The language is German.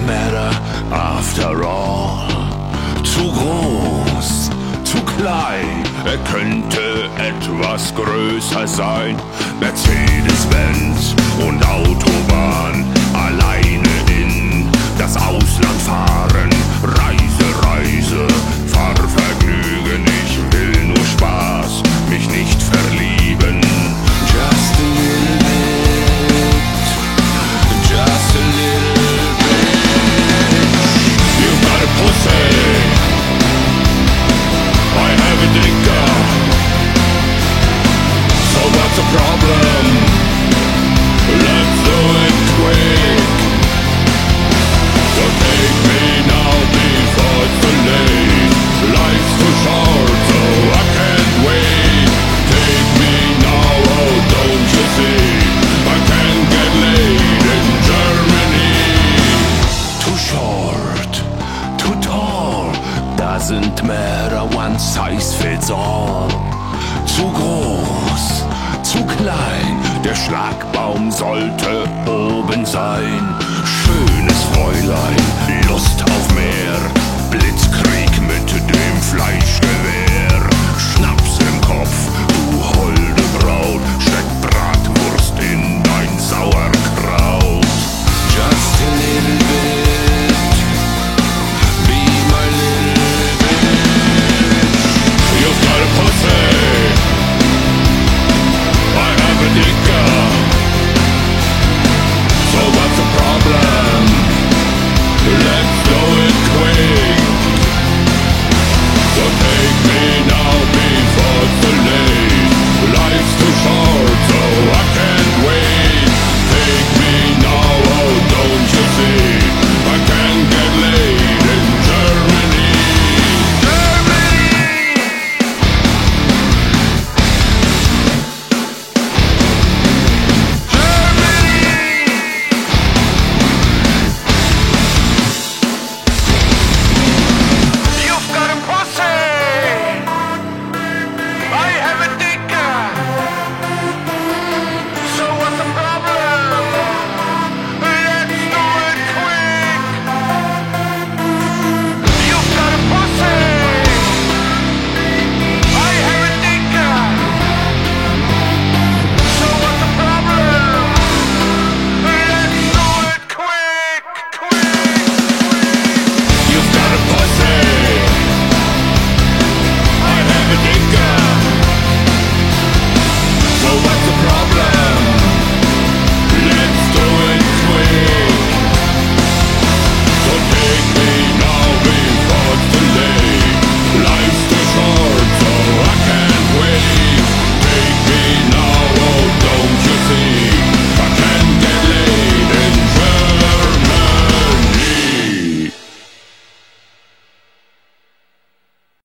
matter after all? Zu groß, zu klein, er könnte etwas größer sein. Mercedes-Benz und Auto. Doesn't matter, one size fits all. Zu groß, zu klein. Der Schlagbaum sollte oben sein. Schönes Fräulein, Lust auf mehr. Blitzkrieg mit dem Fleischgewehr.